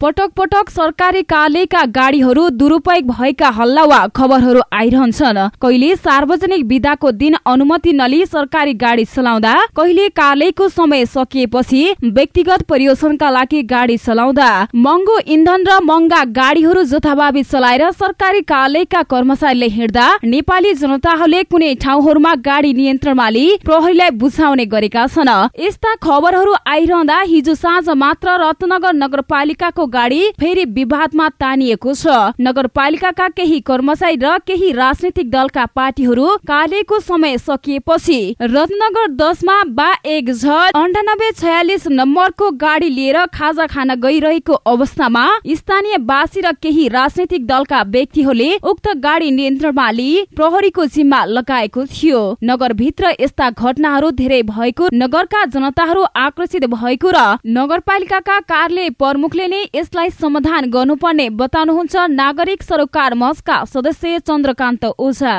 पटक पटक सरकारी कार्यालयका गाडीहरू दुरुपयोग भएका हल्ला वा खबरहरू आइरहन्छन्। कहिले सार्वजनिक विदाको दिन अनुमति नलिई सरकारी गाडी चलाउँदा कहिले कार्यालयको समय सकिएपछि व्यक्तिगत परियोजनका लागि गाडी चलाउँदा महँगो इन्धन र महँगा गाडीहरू जथाभावी चलाएर सरकारी कार्यालयका कर्मचारीले हिँड्दा नेपाली जनताहरूले कुनै ठाउँहरूमा गाडी नियन्त्रणमा लिई प्रहरीलाई बुझाउने गरेका छन्। यस्ता खबरहरू आइरहँदा हिजो साँझ मात्र रत्नगर नगरपालिकाको गाडी फेरि विवादमा तानिएको छ। नगरपालिकाका केही कर्मचारी र केही राजनैतिक दलका पार्टीहरू कार्यको समय सकिएपछि रत्नगर दसमा बा एक झ अन्ठानब्बे छयालिस नम्बरको गाडी लिएर खाजा खान गइरहेको अवस्थामा स्थानीय बासी र केही राजनैतिक दलका व्यक्तिहरूले उक्त गाडी नियन्त्रणमा लिई प्रहरीको जिम्मा लगाएको थियो। नगरभित्र यस्ता घटनाहरू धेरै भएको नगरका जनताहरू आकर्षित भएको र नगरपालिकाका कार्यालय प्रमुखले नै यसलाई समाधान गर्नुपर्ने बताउनुहुन्छ नागरिक सरोकार मञ्चका सदस्य चन्द्रकान्त ओझा।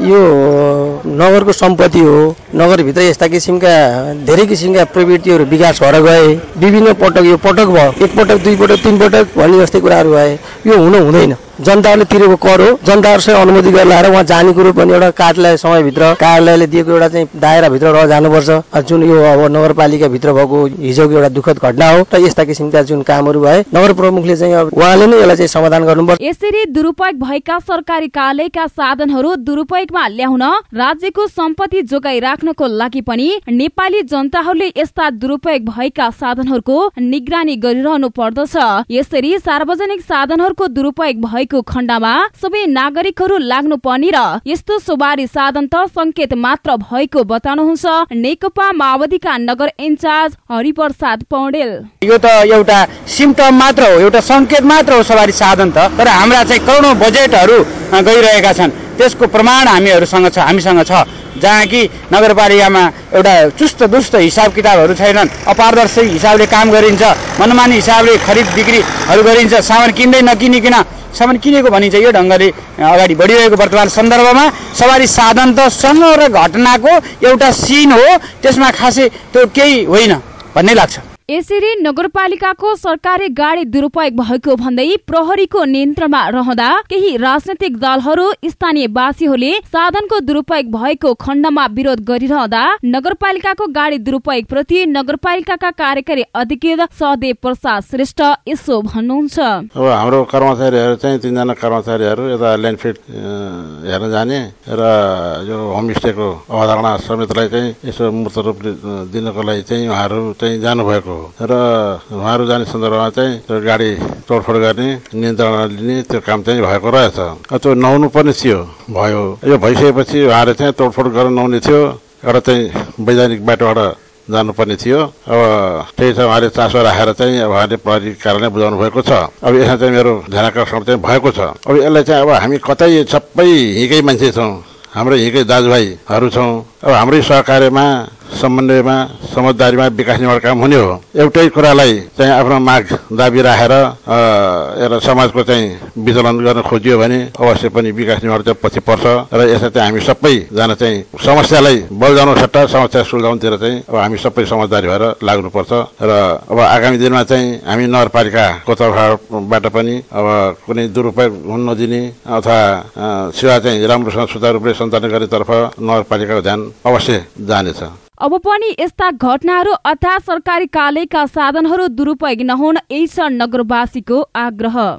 यो नगरको सम्पत्ति हो। नगरभित्र यस्ता किसिमका धेरै किसिमका प्रवृत्तिहरू विकास भएर गए। विभिन्न पटक यो पटक भयो एकपटक दुई पटक तिन पटक भन्ने जस्तै कुराहरू भए। यो हुनु हुँदैन। जनताहरूले तिरेको कर हो। जनताहरूसँग अनुमति गरेर लाएर उहाँ जाने कुरो पनि एउटा कार्यालय समयभित्र कार्यालयले दिएको एउटा चाहिँ दायराभित्र रहेर जानुपर्छ। जुन यो अब नगरपालिकाभित्र भएको हिजोको एउटा दुःखद घटना हो र यस्ता किसिमका जुन कामहरू भए नगर प्रमुखले चाहिँ अब उहाँले नै यसलाई चाहिँ समाधान गर्नुपर्छ। यसरी दुरुपयोग भएका सरकारी कार्यालयका साधनहरू दुरुपयोगमा ल्याउन राज्यको सम्पत्ति जोगाइ राख्नको लागि पनि नेपाली जनताहरूले यस्ता दुरुपयोग भएका साधनहरूको निगरानी गरिरहनु पर्दछ। यसरी सार्वजनिक साधनहरूको दुरुपयोग भएको खण्डमा सबै नागरिकहरू लाग्नु पर्ने र यस्तो सवारी साधन त संकेत मात्र भएको बताउनुहुन्छ नेकपा माओवादीका नगर इन्चार्ज हरिप्रसाद पौडेल। यो त एउटा सिम्टम मात्र हो एउटा सङ्केत मात्र हो सवारी साधन त तर हाम्रा चाहिँ करोडौँ बजेटहरू गइरहेका छन्। त्यसको प्रमाण हामीहरूसँग छ हामीसँग छ। जहाँ कि नगरपालिकामा एउटा चुस्त दुस्त हिसाब किताबहरू छैनन् अपारदर्शी हिसाबले काम गरिन्छ मनमानी हिसाबले खरिद बिक्रीहरू गरिन्छ सामान किन्दै नकिनिकन सामान किनेको भनिन्छ यो ढङ्गले अगाडि बढिरहेको वर्तमान सन्दर्भमा सवारी साधन त समग्र घटनाको एउटा सिन हो त्यसमा खासै त्यो केही होइन भन्ने लाग्छ। यसरी नगरपालिकाको सरकारी गाडी दुरुपयोग भएको भन्दै प्रहरीको नियन्त्रणमा रहँदा केही राजनैतिक दलहरू स्थानीयवासीहरूले साधनको दुरुपयोग भएको खण्डमा विरोध गरिरहँदा नगरपालिकाको गाडी दुरुपयोग प्रति नगरपालिकाका कार्यकारी अधिकृत सहदेव प्रसाद श्रेष्ठ यसो भन्नुहुन्छ। हाम्रो कर्मचारीहरू चाहिँ तिनजना कर्मचारीहरू यता ल्यान्डफिड हेर्न जाने र यो होमस्टेको अवधारणा समेतलाई चाहिँ यसो मूर्त रूप दिनको लागि चाहिँ उहाँहरू चाहिँ जानुभएको। हो। र उहाँहरू जाने सन्दर्भमा चाहिँ त्यो गाडी तोडफोड गर्ने नियन्त्रण लिने त्यो काम चाहिँ भएको रहेछ। त्यो नहुनु पर्ने थियो भयो। यो भइसकेपछि उहाँहरूले चाहिँ तोडफोड गर्न नहुने थियो एउटा चाहिँ वैधानिक बाटोबाट जानुपर्ने थियो। अब त्यही छ उहाँले चासो राखेर चाहिँ अब उहाँले प्रहरी कार्यालय बुझाउनु भएको छ। अब यसमा चाहिँ मेरो ध्यानकर्षण चाहिँ भएको छ। अब यसलाई चाहिँ अब हामी कतै सबै हिँकै मान्छे छौँ। हाम्रो हिँकै दाजुभाइहरू छौँ। अब हाम्रै सहकार्यमा समन्वयमा समझदारीमा विकास निर्माण काम हुने हो। एउटै कुरालाई चाहिँ आफ्नो माग दाबी राखेर एउटा समाजको चाहिँ विचलन गर्न खोजियो भने अवश्य पनि विकास निर्माण चाहिँ पछि पर्छ र यसलाई चाहिँ हामी सबैजना चाहिँ समस्यालाई बल्झाउनु सट्टा समस्या सुल्झाउनुतिर चाहिँ अब हामी सबै समझदारी भएर लाग्नुपर्छ र अब आगामी दिनमा चाहिँ हामी नगरपालिकाको तर्फबाट पनि अब कुनै दुरुपयोग हुन नदिने अथवा सेवा चाहिँ राम्रोसँग सुचारू रूपले सञ्चालन गर्नेतर्फ नगरपालिकाको ध्यान अवश्य जानेछ। अब पनि यस्ता घटनाहरू अर्थात् सरकारी कार्यालयका साधनहरू दुरुपयोग नहुन यही नगरवासीको आग्रह।